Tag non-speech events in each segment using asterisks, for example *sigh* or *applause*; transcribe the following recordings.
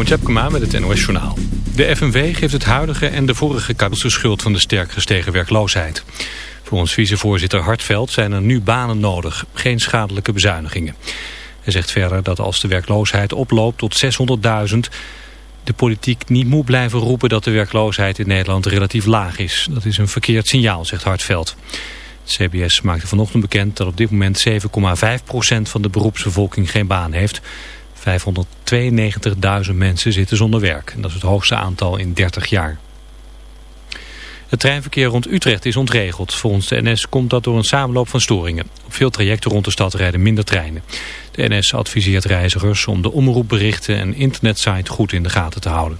Jeroen Tjepkema met het NOS Journaal. De FNW geeft het huidige en de vorige kabinet de schuld van de sterk gestegen werkloosheid. Volgens vicevoorzitter Hartveld zijn er nu banen nodig, geen schadelijke bezuinigingen. Hij zegt verder dat als de werkloosheid oploopt tot 600.000... de politiek niet moet blijven roepen dat de werkloosheid in Nederland relatief laag is. Dat is een verkeerd signaal, zegt Hartveld. Het CBS maakte vanochtend bekend dat op dit moment 7,5% van de beroepsbevolking geen baan heeft... 592.000 mensen zitten zonder werk. Dat is het hoogste aantal in 30 jaar. Het treinverkeer rond Utrecht is ontregeld. Volgens de NS komt dat door een samenloop van storingen. Op veel trajecten rond de stad rijden minder treinen. De NS adviseert reizigers om de omroepberichten en internetsite goed in de gaten te houden.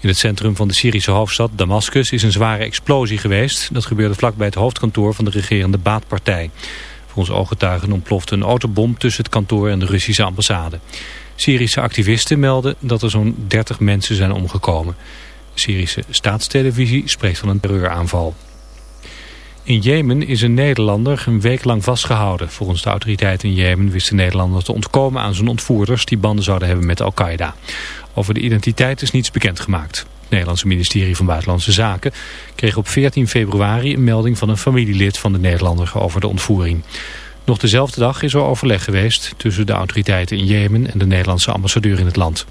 In het centrum van de Syrische hoofdstad Damascus is een zware explosie geweest. Dat gebeurde vlakbij het hoofdkantoor van de regerende baatpartij. Volgens ooggetuigen ontplofte een autobom tussen het kantoor en de Russische ambassade. Syrische activisten melden dat er zo'n 30 mensen zijn omgekomen. Syrische staatstelevisie spreekt van een terreuraanval. In Jemen is een Nederlander een week lang vastgehouden. Volgens de autoriteiten in Jemen wist de Nederlander te ontkomen aan zijn ontvoerders... die banden zouden hebben met Al-Qaeda. Over de identiteit is niets bekendgemaakt. Het Nederlandse ministerie van Buitenlandse Zaken kreeg op 14 februari een melding van een familielid van de Nederlander over de ontvoering. Nog dezelfde dag is er overleg geweest tussen de autoriteiten in Jemen en de Nederlandse ambassadeur in het land.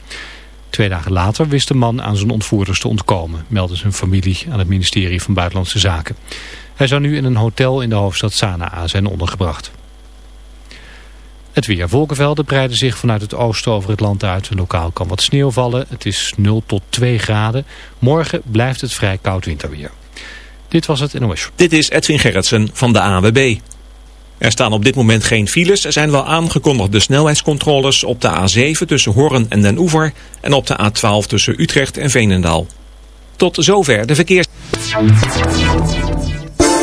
Twee dagen later wist de man aan zijn ontvoerders te ontkomen, meldde zijn familie aan het ministerie van Buitenlandse Zaken. Hij zou nu in een hotel in de hoofdstad Sanaa zijn ondergebracht. Het weer. Wolkenvelden breiden zich vanuit het oosten over het land uit. Lokaal kan wat sneeuw vallen. Het is 0 tot 2 graden. Morgen blijft het vrij koud winterweer. Dit was het NOS. Dit is Edwin Gerritsen van de AWB. Er staan op dit moment geen files. Er zijn wel aangekondigde snelheidscontroles op de A7 tussen Horren en Den Oever... en op de A12 tussen Utrecht en Veenendaal. Tot zover de verkeers...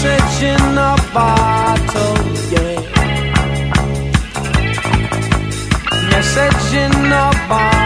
cartridge in a bottle, yeah. Message in a bottle.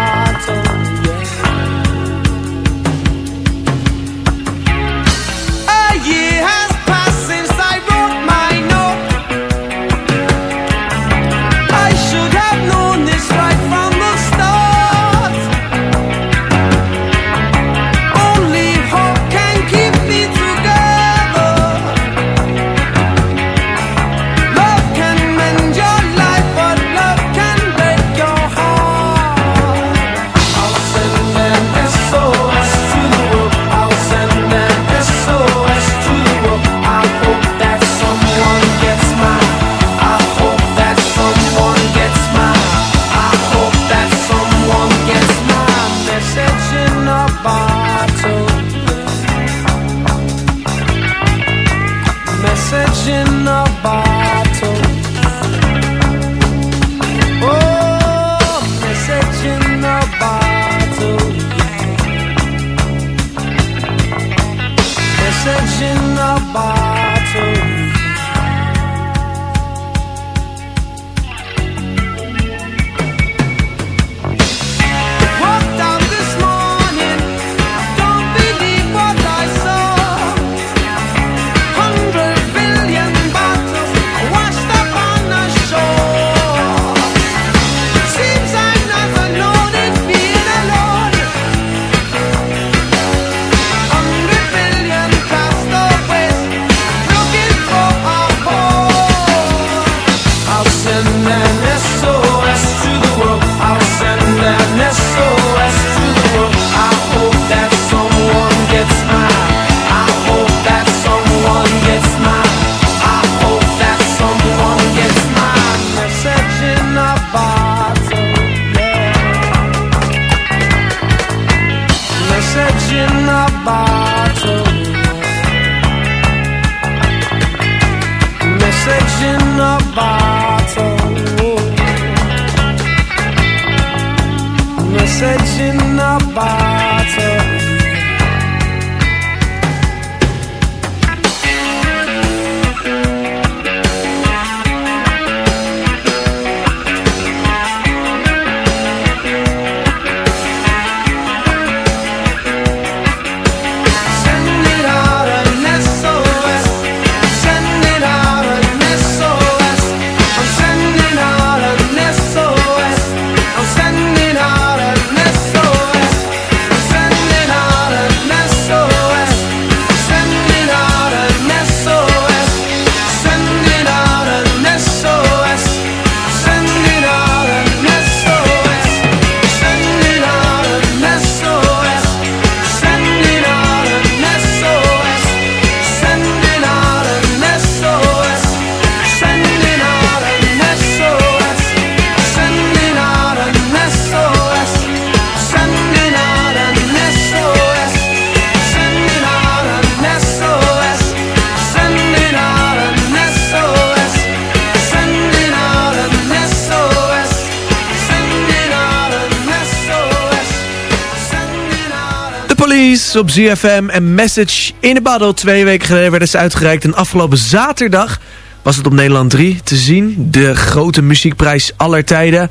Op ZFM en Message in a Bottle. Twee weken geleden werden ze uitgereikt. En afgelopen zaterdag was het op Nederland 3 te zien. De grote muziekprijs aller tijden.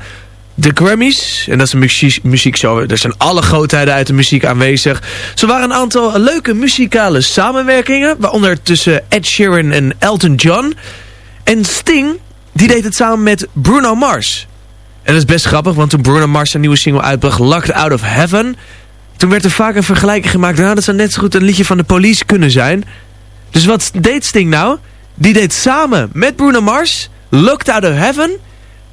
De Grammys. En dat is een muziek, muziekshow. Er zijn alle grootheden uit de muziek aanwezig. Zo waren een aantal leuke muzikale samenwerkingen. Waaronder tussen Ed Sheeran en Elton John. En Sting, die deed het samen met Bruno Mars. En dat is best grappig, want toen Bruno Mars zijn nieuwe single uitbracht, Locked Out of Heaven... Toen werd er vaak een vergelijking gemaakt. Nou, dat zou net zo goed een liedje van de police kunnen zijn. Dus wat deed Sting nou? Die deed samen met Bruno Mars, Looked Out of Heaven...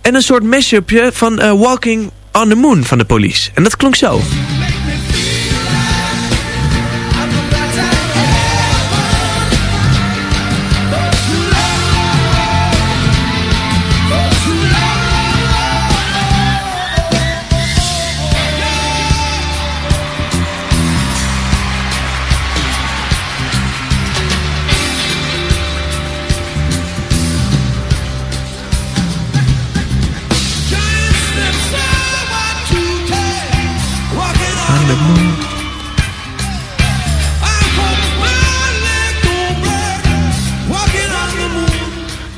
en een soort mashupje van eh, Walking on the Moon van de police. En dat klonk zo.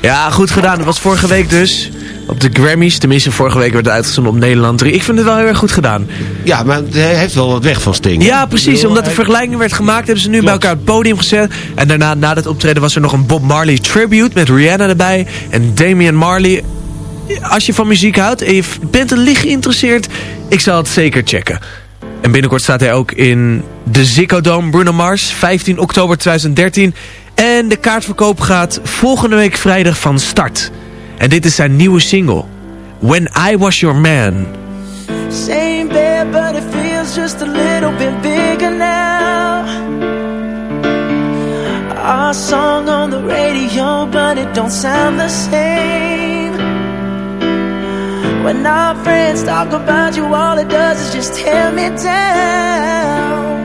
Ja, goed gedaan. Dat was vorige week dus. Op de Grammys. Tenminste, vorige week werd het uitgezonden op Nederland 3. Ik vind het wel heel erg goed gedaan. Ja, maar hij heeft wel wat weg van Sting. Ja, precies. Omdat de vergelijking werd gemaakt, hebben ze nu bij elkaar het podium gezet. En daarna, na dat optreden, was er nog een Bob Marley tribute met Rihanna erbij. En Damian Marley. Als je van muziek houdt en je bent er licht geïnteresseerd, ik zal het zeker checken. En binnenkort staat hij ook in de Ziggo Dome Bruno Mars, 15 oktober 2013. En de kaartverkoop gaat volgende week vrijdag van start. En dit is zijn nieuwe single, When I Was Your Man. Same bed, but it feels just a little bit bigger now. Our song on the radio, but it don't sound the same. When our friends talk about you, all it does is just tear me down.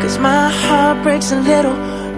Cause my heart breaks a little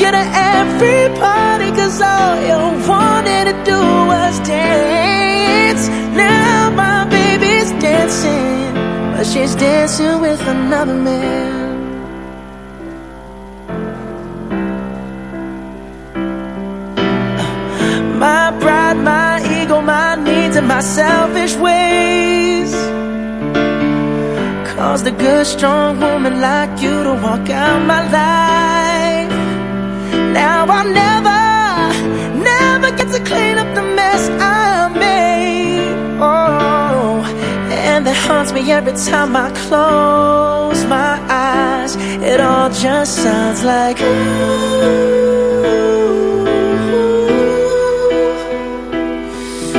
You to every party, cause all you wanted to do was dance. Now my baby's dancing, but she's dancing with another man. My pride, my ego, my needs, and my selfish ways caused a good, strong woman like you to walk out my life. Now I'll never, never get to clean up the mess I made. Oh, and that haunts me every time I close my eyes. It all just sounds like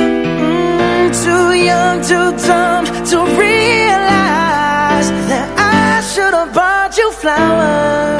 Mm, too young, too dumb to realize that I should have bought you flowers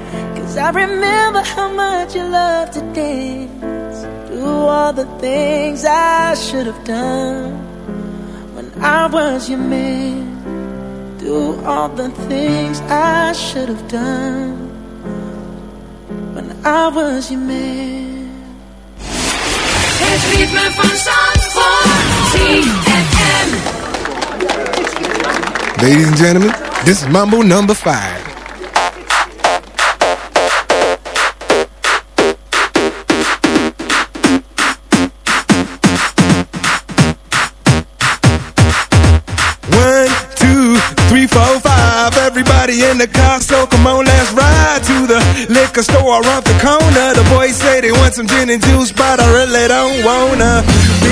cause I remember how much you loved to dance. Do all the things I should have done when I was your man. Do all the things I should have done when I was your man. Het ritme van Zandvoort. ZFM. Ladies and gentlemen, this is Mambo number five. In the car, so come on, let's ride to the liquor store around the corner. The boys say they want some gin and juice, but I really don't wanna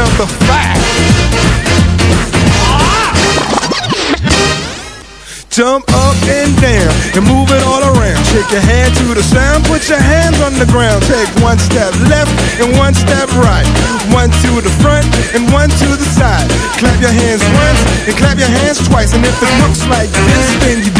Mambo number five. Jump up and down and move it all around. Shake your hand to the sound, put your hands on the ground. Take one step left and one step right. One to the front and one to the side. Clap your hands once and clap your hands twice. And if it looks like this, then you're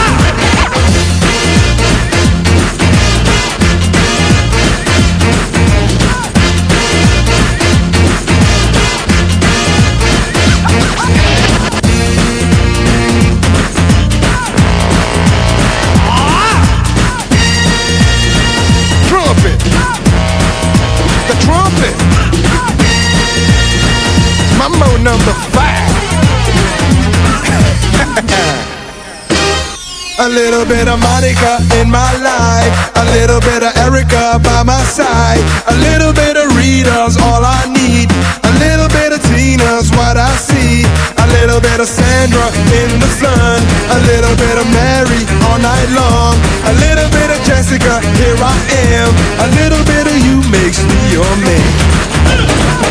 Little bit of Monica in my life. A little bit of Erica by my side. A little bit of Rita's all I need. A little bit of Tina's what I see. A little bit of Sandra in the sun. A little bit of Mary all night long. A little bit of Jessica, here I am. A little bit of you makes me your man.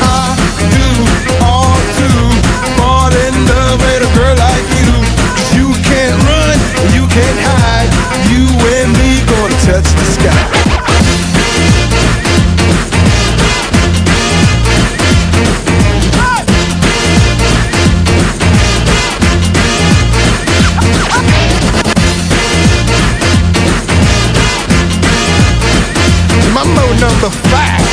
I do all to fall in love with a girl touch the sky. Mambo number five.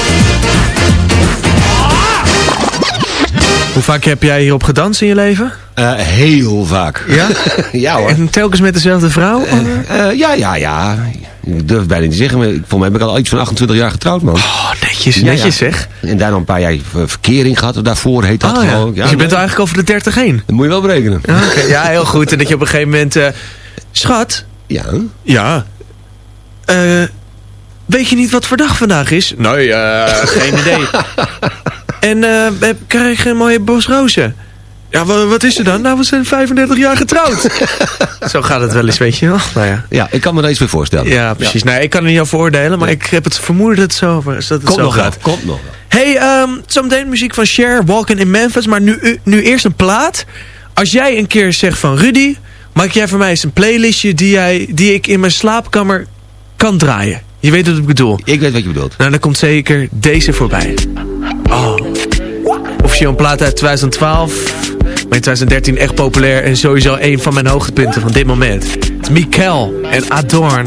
Hoe vaak heb jij hierop gedanst in je leven? Eh, heel vaak. Ja? *laughs* ja hoor. En telkens met dezelfde vrouw? Eh, ja, ja, ja. Ik durf het bijna niet te zeggen, maar volgens mij ben ik al iets van 28 jaar getrouwd, man. Oh, netjes, Ja, netjes ja. zeg. En daarna een paar jaar ver- verkering gehad, daarvoor heet dat Ah, ja. gewoon. dus je bent eigenlijk over de 30 heen? Dat moet je wel berekenen. Ja, oké. ja, heel goed. En dat je op een gegeven moment... eh, schat? Ja? Ja. Eh, weet je niet wat voor dag vandaag is? Nee, eh, geen idee. *laughs* En eh, heb- krijg je een mooie bos rozen? Ja, wa- wat is er dan? Nou, we zijn 35 jaar getrouwd. *laughs* Zo gaat het wel eens, weet je wel. Nou ja. Ja, ik kan me er iets bij voorstellen. Ja, precies. Nou, ik kan er niet over oordelen, maar ik heb het vermoeden dat het zo, dat het Komt zo nog wel, komt nog wel. Hey, ehm, zometeen muziek van Cher, Walking in Memphis. Maar nu, nu eerst een plaat. Als jij een keer zegt van Rudy, maak jij voor mij eens een playlistje die, jij, die ik in mijn slaapkamer kan draaien. Je weet wat ik bedoel. Ik weet wat je bedoelt. Nou, dan komt zeker deze voorbij. Oh. Officieel een plaat uit 2012. In 2013 echt populair en sowieso een van mijn hoogtepunten van dit moment. Mikel en Adorn.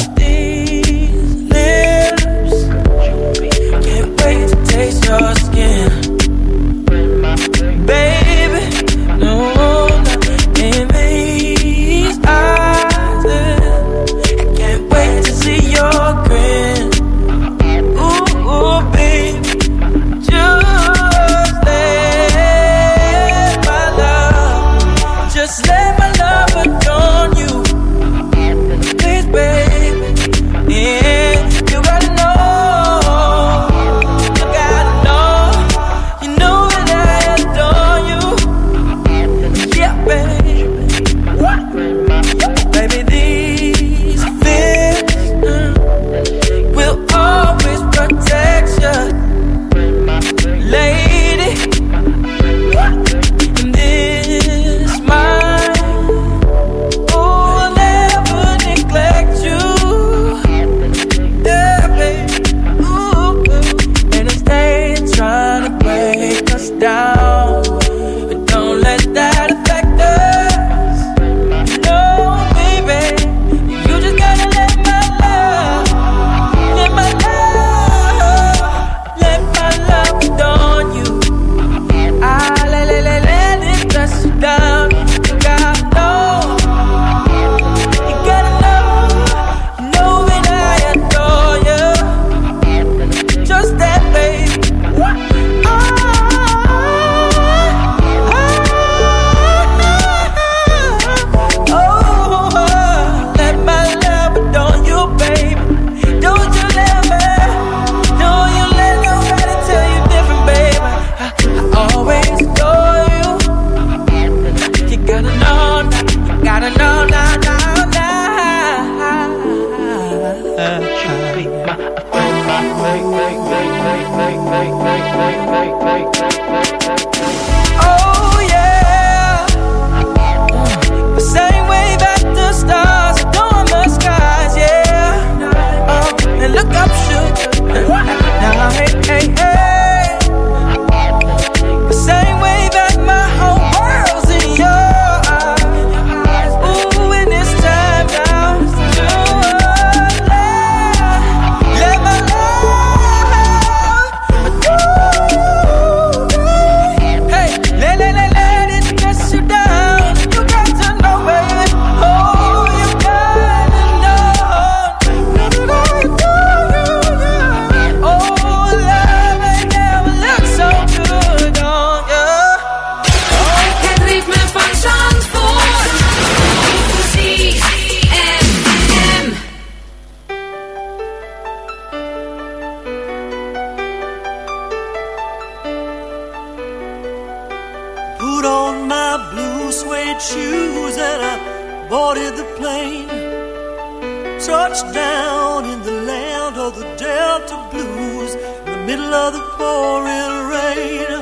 Down in the land of the Delta Blues in the middle of the pouring rain.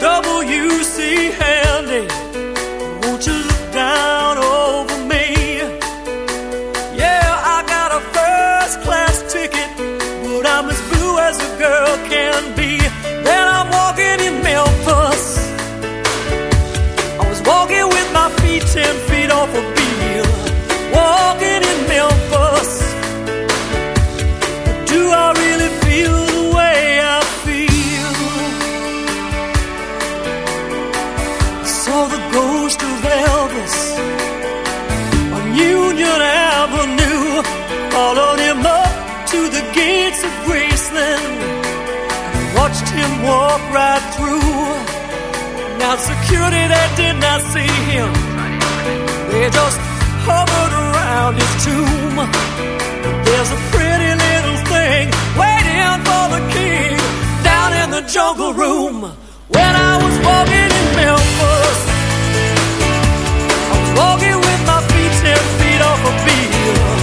W.C. Handy, won't you look down over me? Yeah, I got a first class ticket, but I'm as blue as a girl can be. Then I'm walking in Memphis. I was walking with my feet ten Now security that did not see him. They just hovered around his tomb. There's a pretty little thing waiting for the king down in the jungle room. When I was walking in Memphis, I was walking with my feet ten feet off a beat.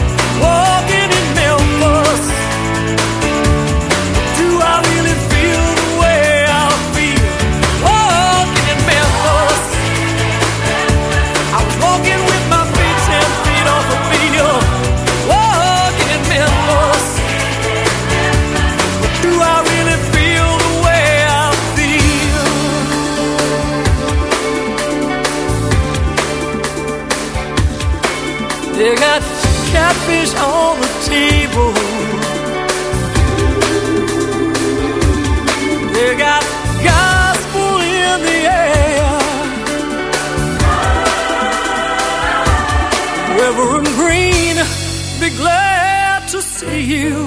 You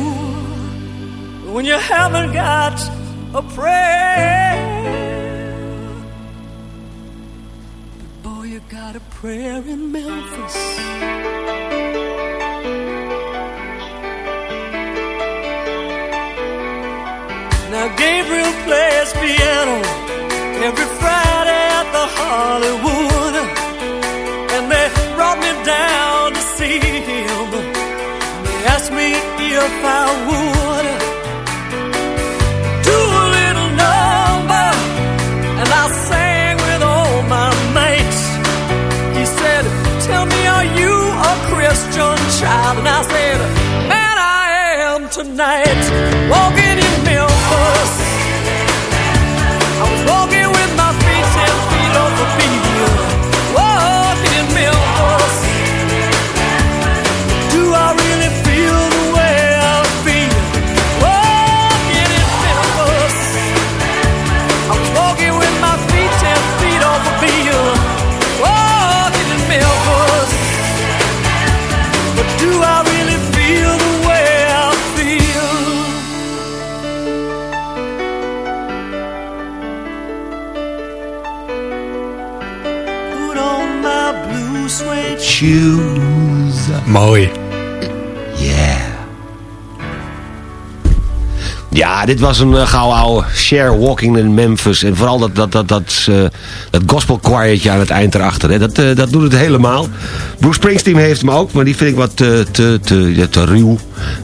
when you haven't got a prayer. Boy, you got a prayer in Memphis. Now Gabriel plays piano every Friday at the Hollywood. If I would do a little number. And I sang with all my mates. He said, Tell me, are you a Christian child? And I said, Man, I am tonight. Walking in Memphis. Shoes. Mooi. Yeah. Ja, dit was een uh, gouden oude Share Walking in Memphis. En vooral dat, dat, dat, dat, eh, dat gospel choirtje aan het eind erachter. Hè. Dat, eh, dat doet het helemaal. Bruce Springsteen heeft hem ook, maar die vind ik wat te, te, te, ja, te ruw.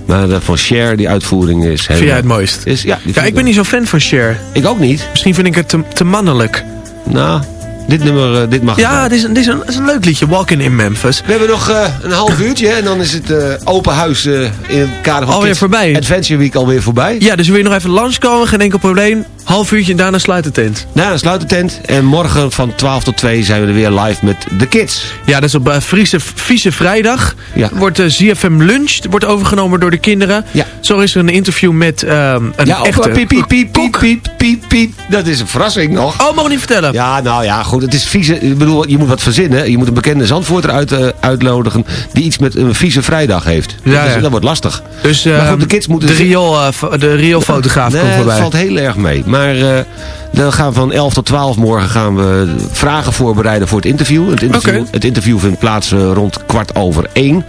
Maar eh, van Cher, die uitvoering is helemaal... Vind jij het mooist? Is, ja, ik ben niet zo fan van Cher. Ik ook niet. Misschien vind ik het te, te mannelijk. Nou, dit nummer, eh, dit mag Ja, wel. dit is, een, dit, is een, dit is een leuk liedje. Walking in Memphis. We hebben nog eh, een half uurtje en dan is het eh, open huis eh, in het kader van Alweer voorbij. Adventure Week alweer voorbij. Ja, dus wil je nog even langskomen? Geen enkel probleem. Half uurtje daarna sluit de tent. Dan sluit de tent. En morgen van 12 tot 2 zijn we er weer live met de kids. Ja, dat is op uh, Friese, Vieze Vrijdag. Ja. Wordt uh, ZFM Lunch wordt overgenomen door de kinderen. Ja. Zo is er een interview met ehm een Ja, echte piep, piep, piep, kok. piep, piep, piep, piep. Dat is een verrassing nog. Oh, mag ik niet vertellen? Ja, nou ja, goed. Het is vieze. Ik bedoel, je moet wat verzinnen. Je moet een bekende Zandvoorter uit, eh, uitnodigen die iets met een vieze vrijdag heeft. Ja, dat, is- ja. dat wordt lastig. Dus Maar ehm, goed, de kids moeten de eh, de Rio fotograaf nee, komt dat voorbij. valt heel erg mee. Maar eh, dan gaan we van 11 tot 12 morgen gaan we vragen voorbereiden voor het interview. Het interview, het interview vindt plaats eh, rond kwart over één.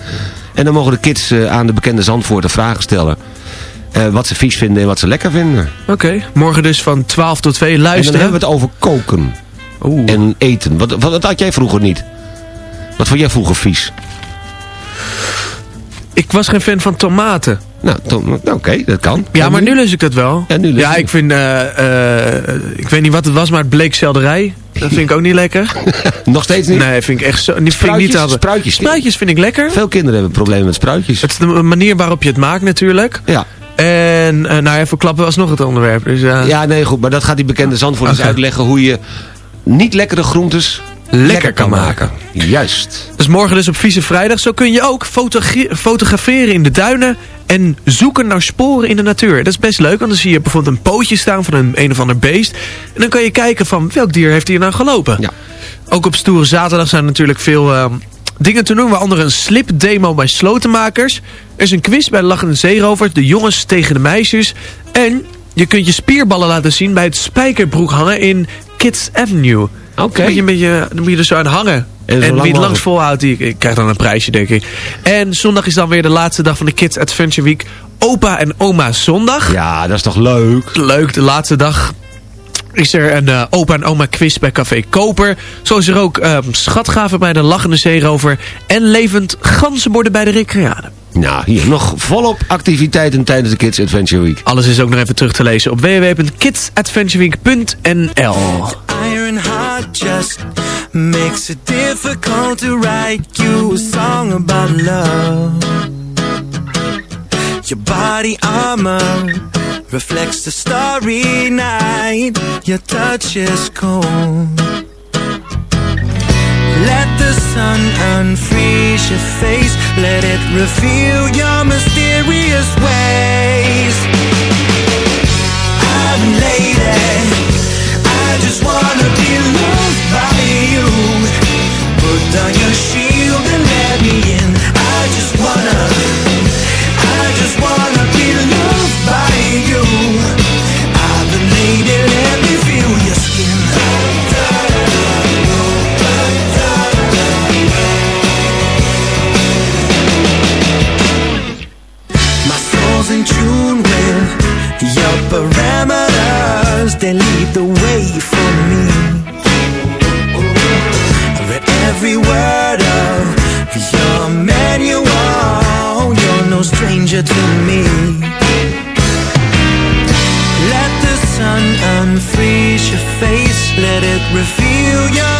En dan mogen de kids eh, aan de bekende Zandvoorter vragen stellen. Wat ze vies vinden en wat ze lekker vinden. Oké, morgen dus van 12 tot 2 En dan luisteren. hebben we het over koken. en eten. Wat, wat, wat had jij vroeger niet? Wat vond jij vroeger vies? Ik was geen fan van tomaten. Nou, nou, oké, dat kan. Ja, maar nu lust ik dat wel. Ja, nu ja ik vind... eh, eh, ik weet niet wat het was, maar het bleek selderij. Dat vind ik ook niet lekker. *laughs* Nog steeds niet? Nee, vind ik echt zo... Die vind ik Spruitjes? niet. Spruitjes. Spruitjes vind ik lekker. Veel kinderen hebben problemen met spruitjes. Het is de manier waarop je het maakt natuurlijk. Ja. En eh nou ja, verklappen was nog het onderwerp. Dus, Ja, nee, goed. Maar dat gaat die bekende Zandvoort Oké. uitleggen hoe je niet lekkere groentes lekker kan maken. Juist. Dus morgen dus op Vieze Vrijdag. Zo kun je ook fotogra- fotograferen in de duinen en zoeken naar sporen in de natuur. Dat is best leuk, want dan zie je bijvoorbeeld een pootje staan van een, een of ander beest. En dan kan je kijken van welk dier heeft hier nou gelopen. Ja. Ook op Stoere Zaterdag zijn er natuurlijk veel ehm, dingen te doen. Waaronder een slipdemo bij slotenmakers. Er is een quiz bij de Lachende Zeerovers. De jongens tegen de meisjes. En je kunt je spierballen laten zien bij het spijkerbroek hangen in Kids Avenue. Oké. Dan moet je, een beetje, dan moet je er zo aan hangen. En wie het langs volhoudt, die ik krijg dan een prijsje, denk ik. En zondag is dan weer de laatste dag van de Kids Adventure Week. Opa en oma zondag. Ja, dat is toch leuk? Leuk, de laatste dag is er een eh, opa en oma quiz bij Café Koper. Zo is er ook ehm, schatgaven bij de Lachende Zeerover. En levend ganzenborden bij de Recreade. Nou, hier nog volop activiteiten tijdens de Kids Adventure Week. Alles is ook nog even terug te lezen op www.kidsadventureweek.nl heart just makes it difficult to write you a song about love. Your body armor reflects the starry night. Your touch is cold. Let the sun unfreeze your face. Let it reveal your mysterious ways. I'm lady. Shield and let me in. I just wanna, I just wanna be They lead the way for me. Read every word of your manual. You're no stranger to me. Let the sun unfreeze your face. Let it reveal your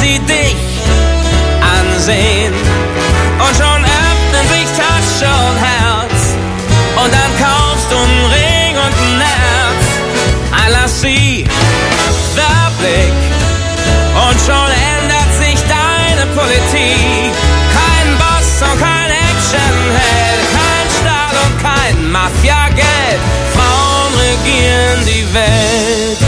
sie dich ansehen. Und schon öffnen sich Tasche und Herz. Und dann kaufst du einen Ring und ein Herz. Love sie, der Blick. Und schon ändert sich deine Politik. Kein Boss und kein Actionheld. Kein Staat und kein Mafia-Geld. Frauen regieren die Welt.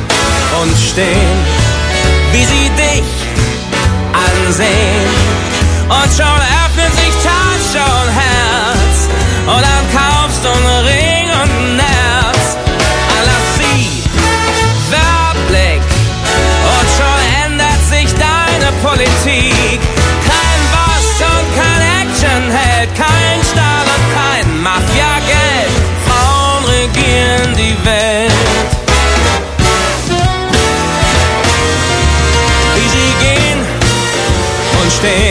und stehen, wie sie dich ansehen. Und schon öffnet sich Tasche und Herz. Und dann kaufst du einen Ring und ein Herz. Allah sie, Verblick. Und schon ändert sich deine Politik. Kein Boss und kein Actionheld. Kein stay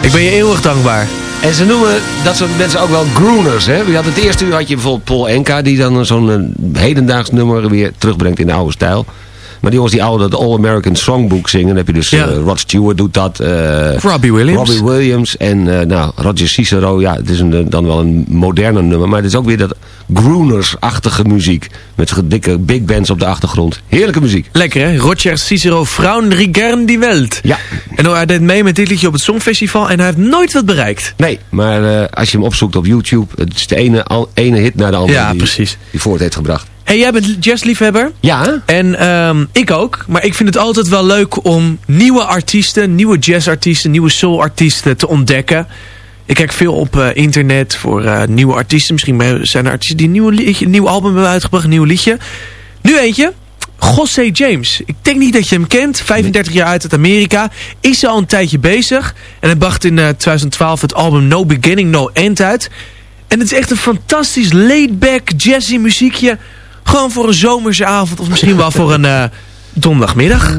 Ik ben je eeuwig dankbaar. En ze noemen dat soort mensen ook wel groeners. Hè? Je had het eerste uur had je bijvoorbeeld Paul Enka... die dan zo'n eh, hedendaags nummer weer terugbrengt in de oude stijl. Maar die jongens die oude, dat All-American Songbook zingen... dan heb je dus Ja. eh, Rod Stewart doet dat. eh, Robbie Williams. Robbie Williams en nou, Roger Cicero. Ja, het is een, dan wel een moderne nummer. Maar het is ook weer dat groeners-achtige muziek. Met dikke big bands op de achtergrond. Heerlijke muziek. Lekker hè? Roger Cicero, Frauen regieren die Welt. Ja. En hij deed mee met dit liedje op het Songfestival en hij heeft nooit wat bereikt. Nee, maar eh, als je hem opzoekt op YouTube... het is de ene, al, ene hit naar de andere Ja, die, precies. die voort heeft gebracht. hey, jij bent jazzliefhebber. Ja. En ehm, ik ook. Maar ik vind het altijd wel leuk om nieuwe artiesten, nieuwe jazzartiesten, nieuwe soulartiesten te ontdekken. Ik kijk veel op eh, internet voor eh, nieuwe artiesten. Misschien zijn er artiesten die een nieuw, album hebben uitgebracht, een nieuw liedje. Nu eentje. José James. Ik denk niet dat je hem kent. 35 jaar uit uit Amerika. Is al een tijdje bezig. En hij bracht in eh, 2012 het album No Beginning, No End uit. En het is echt een fantastisch laid-back jazzy muziekje. Gewoon voor een zomerse avond of misschien wel voor een eh, donderdagmiddag.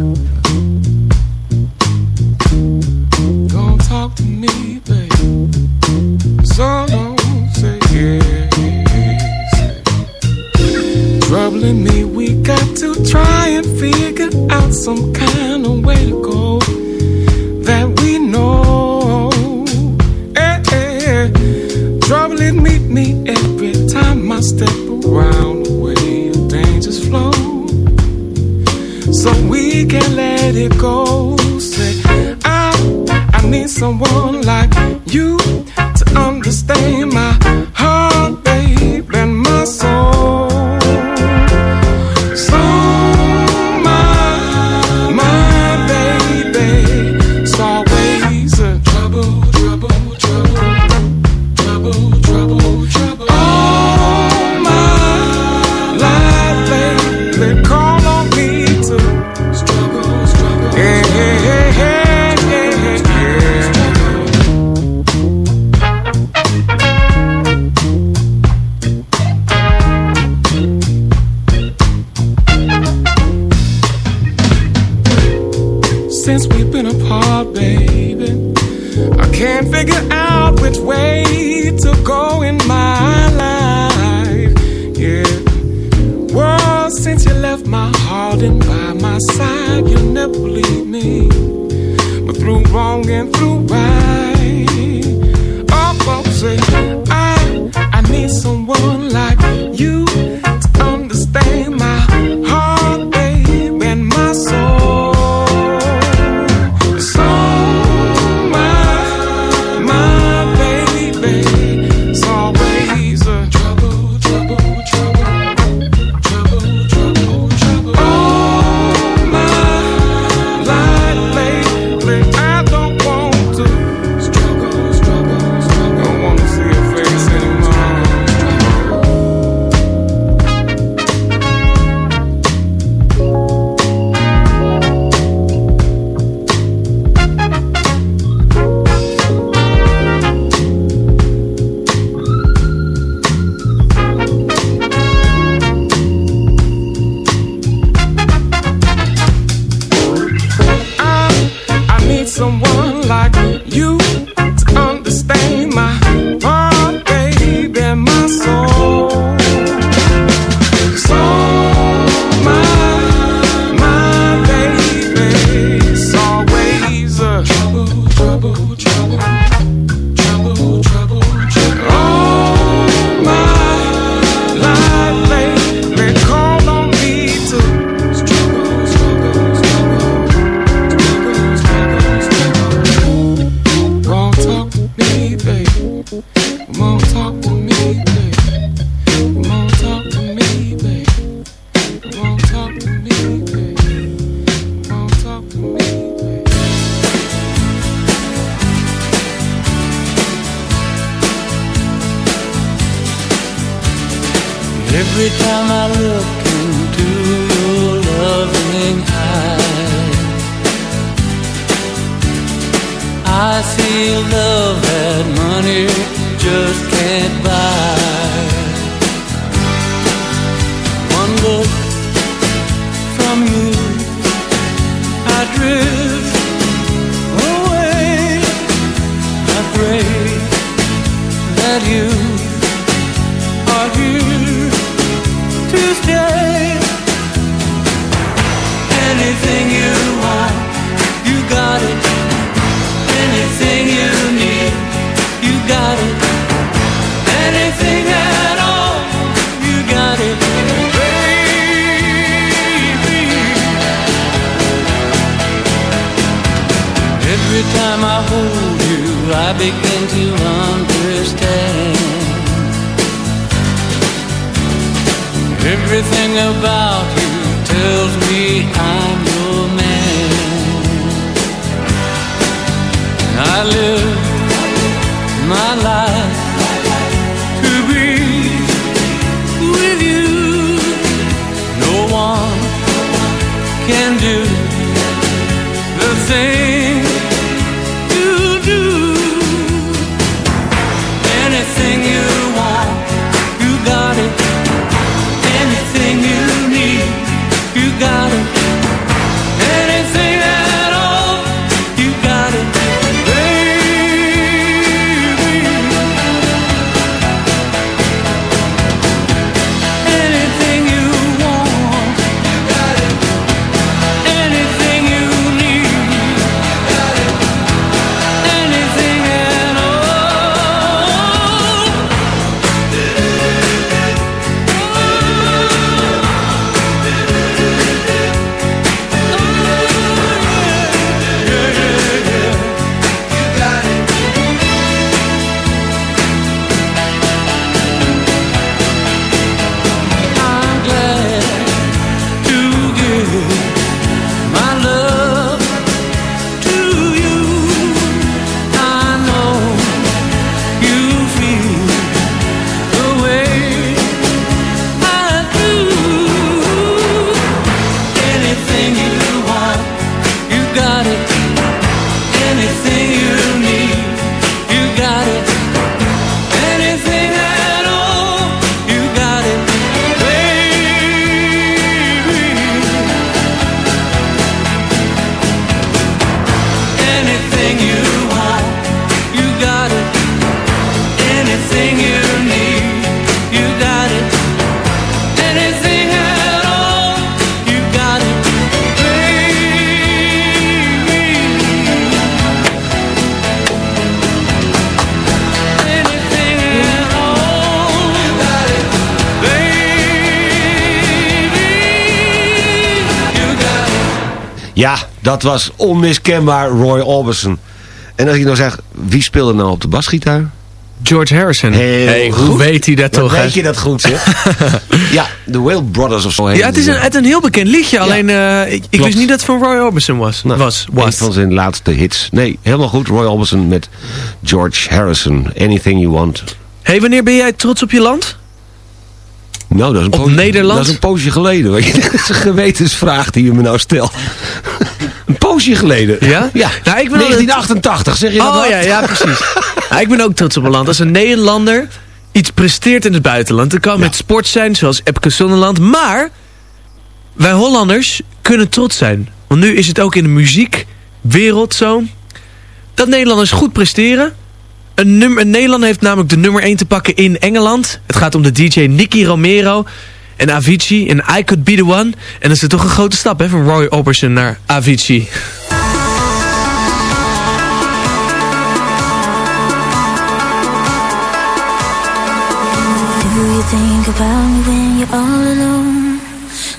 Don't talk to me. So don't say yes. Troubling me, we got to try and figure out some kind of way to go that we know. Eh, eh. Troubling meet me every time I step around the way of dangerous flow so we can let it go. Say, I, I need someone like you understand my heart, I live Ja, dat was onmiskenbaar Roy Orbison. En als ik nou zeg, wie speelde nou op de basgitaar? George Harrison. Heel Hey, goed. hoe weet hij dat toch? weet je dat goed, zeg? *laughs* ja, de Whale Brothers of zo. Ja, het is een, het een heel bekend liedje. Alleen, eh, ik, ik wist niet dat het van Roy Orbison was. was, Een was. van zijn laatste hits. Nee, helemaal goed. Roy Orbison met George Harrison. Anything you want. hey, wanneer ben jij trots op je land? Nou, dat is een Op poosje, Nederland? Dat is een poosje geleden. Weet je. *laughs* Dat is een gewetensvraag die je me nou stelt. *laughs* een poosje geleden. Ja? Ja. Nou, ik ben 1988, zeg je dat Oh wat? ja, ja, precies. *laughs* Nou, ik ben ook trots op mijn land. Als een Nederlander iets presteert in het buitenland. Dat kan met sport zijn, zoals Epke Zonderland. Maar wij Hollanders kunnen trots zijn. Want nu is het ook in de muziekwereld zo. Dat Nederlanders goed presteren. Een, Nederlander heeft namelijk de nummer 1 te pakken in Engeland. Het gaat om de DJ Nicky Romero. En Avicii en I Could Be The One. En dat is toch een grote stap hè, van Roy Orbison naar Avicii. Do you think about when alone?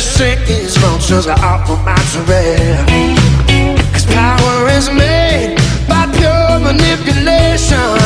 sing these motions off of my terrain. Cause power is made by pure manipulation.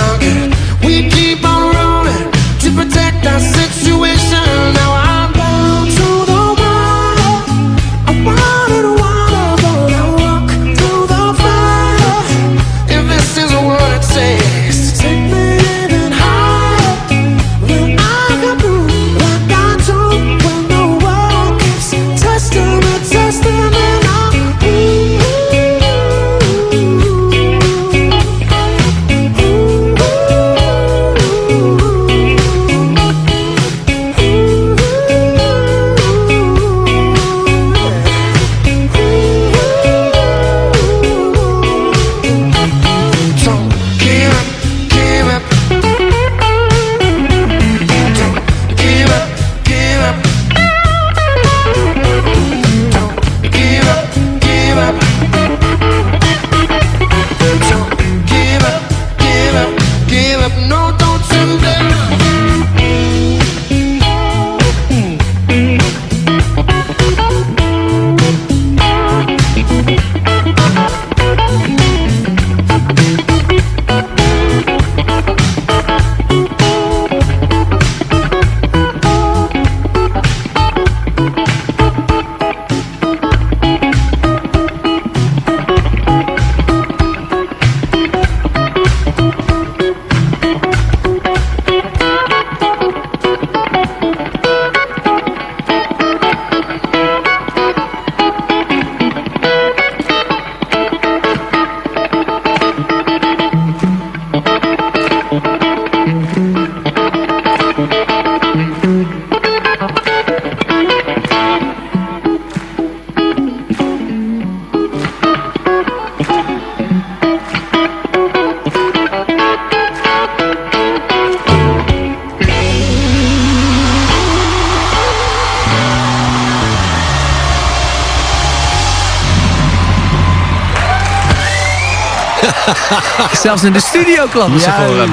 *laughs* Zelfs in de studio klappen ze voor hem.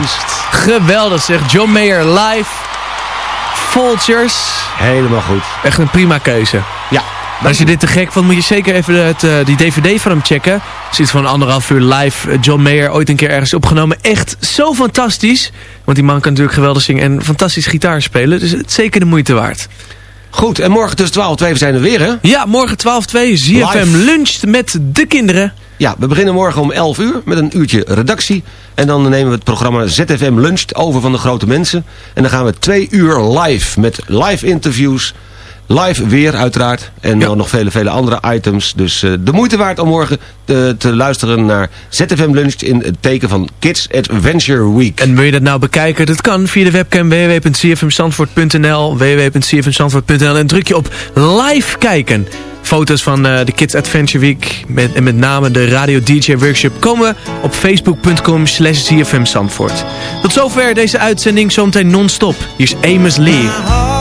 Geweldig zeg. John Mayer live. Vultures. Helemaal goed. Echt een prima keuze. Ja. Als je dit te gek vond, moet je zeker even het, eh, die dvd van hem checken. Er zit van anderhalf uur live. John Mayer, ooit een keer ergens opgenomen. Echt zo fantastisch. Want die man kan natuurlijk geweldig zingen en fantastisch gitaar spelen. Dus het is zeker de moeite waard. Goed, en morgen tussen 12 en 2 zijn we weer, hè? Ja, morgen 12-2. ZFM Live. luncht met de kinderen. Ja, we beginnen morgen om 11 uur met een uurtje redactie. En dan nemen we het programma ZFM Luncht over van de grote mensen. En dan gaan we twee uur live met live interviews. Live weer uiteraard. En dan nog vele, vele andere items. Dus eh, de moeite waard om morgen te, te luisteren naar ZFM Luncht in het teken van Kids Adventure Week. En wil je dat nou bekijken? Dat kan via de webcam www.cfmstandvoort.nl www.cfmstandvoort.nl En druk je op live kijken. Foto's van eh, de Kids Adventure Week met, en met name de Radio DJ Workshop komen op facebook.com slash. Tot zover deze uitzending, zometeen non-stop. Hier is Amos Lee.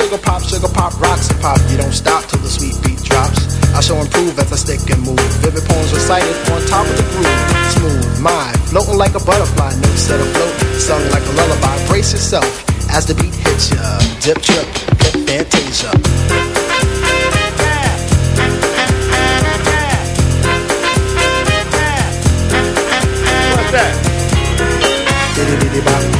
Sugar pop, sugar pop, rocks and pop. You don't stop till the sweet beat drops. I shall improve as I stick and move. Vivid poems recited on top of the groove. Smooth mind, floating like a butterfly, notes set afloat, sung like a lullaby. Brace yourself as the beat hits ya. Dip, trip, flip, fantasia. What's that? Diddy-diddy-bop. Yeah.